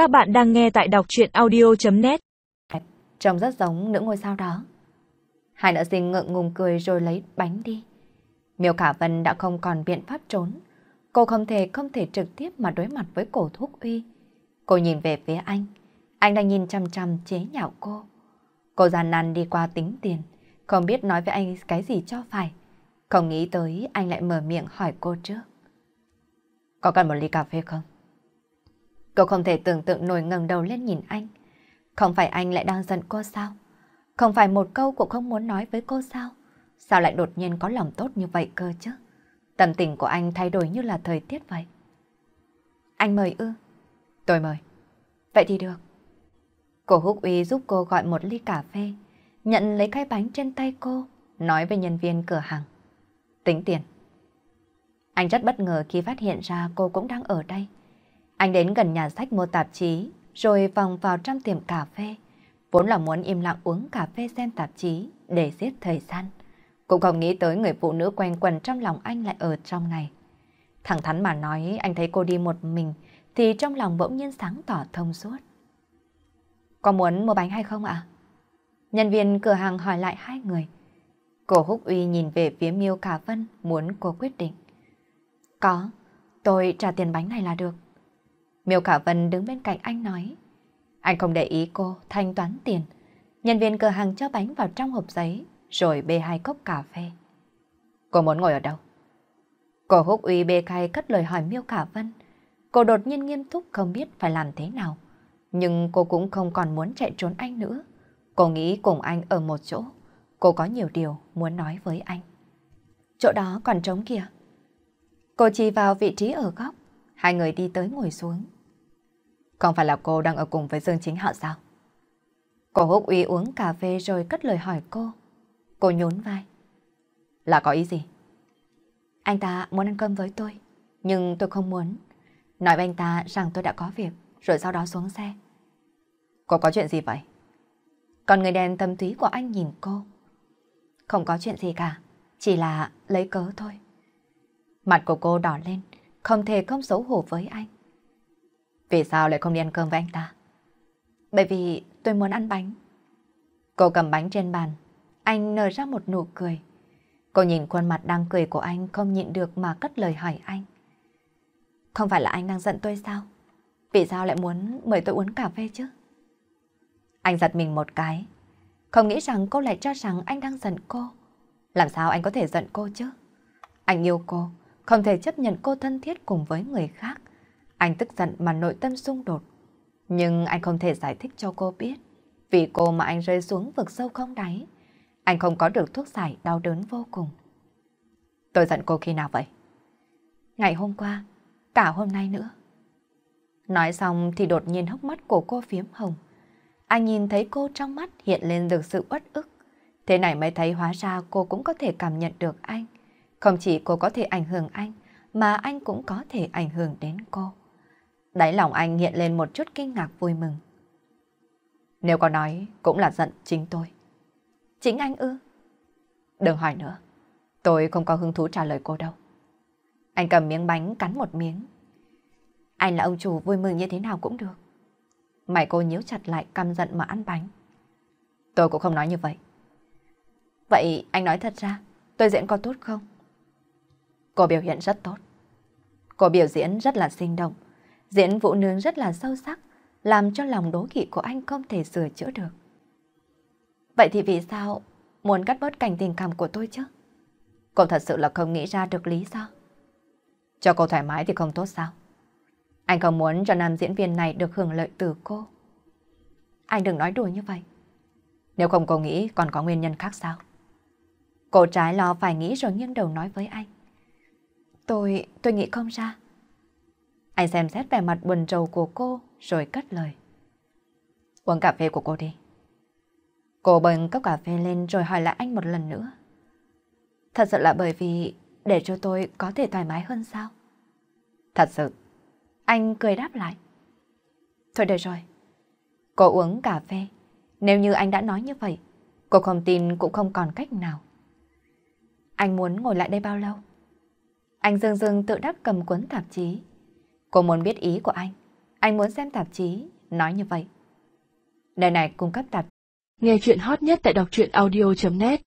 Các bạn đang nghe tại đọc chuyện audio.net Trông rất giống nữ ngôi sao đó. Hai nữ sinh ngượng ngùng cười rồi lấy bánh đi. Miêu khả Vân đã không còn biện pháp trốn. Cô không thể không thể trực tiếp mà đối mặt với cổ thúc uy. Cô nhìn về phía anh. Anh đang nhìn chăm chăm chế nhạo cô. Cô gian nan đi qua tính tiền. Không biết nói với anh cái gì cho phải. Không nghĩ tới anh lại mở miệng hỏi cô trước. Có cần một ly cà phê không? Cô không thể tưởng tượng nổi ngẩng đầu lên nhìn anh. Không phải anh lại đang giận cô sao? Không phải một câu cũng không muốn nói với cô sao? Sao lại đột nhiên có lòng tốt như vậy cơ chứ? Tâm tình của anh thay đổi như là thời tiết vậy. Anh mời ư? Tôi mời. Vậy thì được. Cô Húc Uy giúp cô gọi một ly cà phê, nhận lấy cái bánh trên tay cô, nói với nhân viên cửa hàng. Tính tiền. Anh rất bất ngờ khi phát hiện ra cô cũng đang ở đây. Anh đến gần nhà sách mua tạp chí, rồi vòng vào trong tiệm cà phê. Vốn là muốn im lặng uống cà phê xem tạp chí để giết thời gian. Cũng không nghĩ tới người phụ nữ quen quần trong lòng anh lại ở trong này. Thẳng thắn mà nói anh thấy cô đi một mình thì trong lòng bỗng nhiên sáng tỏ thông suốt. Có muốn mua bánh hay không ạ? Nhân viên cửa hàng hỏi lại hai người. Cô Húc Uy nhìn về phía Miêu Cả Vân muốn cô quyết định. Có, tôi trả tiền bánh này là được. Miêu Khả Vân đứng bên cạnh anh nói. Anh không để ý cô, thanh toán tiền. Nhân viên cửa hàng cho bánh vào trong hộp giấy, rồi bê hai cốc cà phê. Cô muốn ngồi ở đâu? Cô húc uy bê khai cất lời hỏi Miêu Khả Vân. Cô đột nhiên nghiêm túc không biết phải làm thế nào. Nhưng cô cũng không còn muốn chạy trốn anh nữa. Cô nghĩ cùng anh ở một chỗ. Cô có nhiều điều muốn nói với anh. Chỗ đó còn trống kìa. Cô chỉ vào vị trí ở góc. Hai người đi tới ngồi xuống. Không phải là cô đang ở cùng với Dương Chính Hạo sao? Cô húc uy uống cà phê rồi cất lời hỏi cô. Cô nhún vai. Là có ý gì? Anh ta muốn ăn cơm với tôi, nhưng tôi không muốn. Nói với anh ta rằng tôi đã có việc, rồi sau đó xuống xe. Cô có chuyện gì vậy? Còn người đàn tâm túy của anh nhìn cô. Không có chuyện gì cả, chỉ là lấy cớ thôi. Mặt của cô đỏ lên, không thể không xấu hổ với anh. Vì sao lại không đi ăn cơm với anh ta? Bởi vì tôi muốn ăn bánh. Cô cầm bánh trên bàn, anh nở ra một nụ cười. Cô nhìn khuôn mặt đang cười của anh không nhịn được mà cất lời hỏi anh. Không phải là anh đang giận tôi sao? Vì sao lại muốn mời tôi uống cà phê chứ? Anh giật mình một cái. Không nghĩ rằng cô lại cho rằng anh đang giận cô. Làm sao anh có thể giận cô chứ? Anh yêu cô, không thể chấp nhận cô thân thiết cùng với người khác. Anh tức giận mà nội tâm xung đột. Nhưng anh không thể giải thích cho cô biết. Vì cô mà anh rơi xuống vực sâu không đáy. Anh không có được thuốc giải đau đớn vô cùng. Tôi giận cô khi nào vậy? Ngày hôm qua, cả hôm nay nữa. Nói xong thì đột nhiên hốc mắt của cô phiếm hồng. Anh nhìn thấy cô trong mắt hiện lên được sự uất ức. Thế này mới thấy hóa ra cô cũng có thể cảm nhận được anh. Không chỉ cô có thể ảnh hưởng anh, mà anh cũng có thể ảnh hưởng đến cô. Đáy lòng anh hiện lên một chút kinh ngạc vui mừng. Nếu có nói, cũng là giận chính tôi. Chính anh ư? Đừng hỏi nữa. Tôi không có hứng thú trả lời cô đâu. Anh cầm miếng bánh cắn một miếng. Anh là ông chủ vui mừng như thế nào cũng được. Mày cô nhíu chặt lại căm giận mà ăn bánh. Tôi cũng không nói như vậy. Vậy anh nói thật ra, tôi diễn có tốt không? Cô biểu hiện rất tốt. Cô biểu diễn rất là sinh động, diễn vũ nương rất là sâu sắc, làm cho lòng đố kỵ của anh không thể sửa chữa được. Vậy thì vì sao muốn cắt bớt cảnh tình cảm của tôi chứ? Cô thật sự là không nghĩ ra được lý do. Cho cô thoải mái thì không tốt sao? Anh không muốn cho nam diễn viên này được hưởng lợi từ cô. Anh đừng nói đùa như vậy. Nếu không cô nghĩ còn có nguyên nhân khác sao? Cô trái lo phải nghĩ rồi nghiêng đầu nói với anh. Tôi, tôi nghĩ không ra. Anh xem xét vẻ mặt buồn trầu của cô rồi cất lời. Uống cà phê của cô đi. Cô bưng cốc cà phê lên rồi hỏi lại anh một lần nữa. Thật sự là bởi vì để cho tôi có thể thoải mái hơn sao? Thật sự. Anh cười đáp lại. Thôi được rồi. Cô uống cà phê. Nếu như anh đã nói như vậy, cô không tin cũng không còn cách nào. Anh muốn ngồi lại đây bao lâu? Anh dương dương tự đắc cầm cuốn tạp chí. Cô muốn biết ý của anh. Anh muốn xem tạp chí, nói như vậy. Nơi này cung cấp tạp Nghe chuyện hot nhất tại đọc truyện audio.net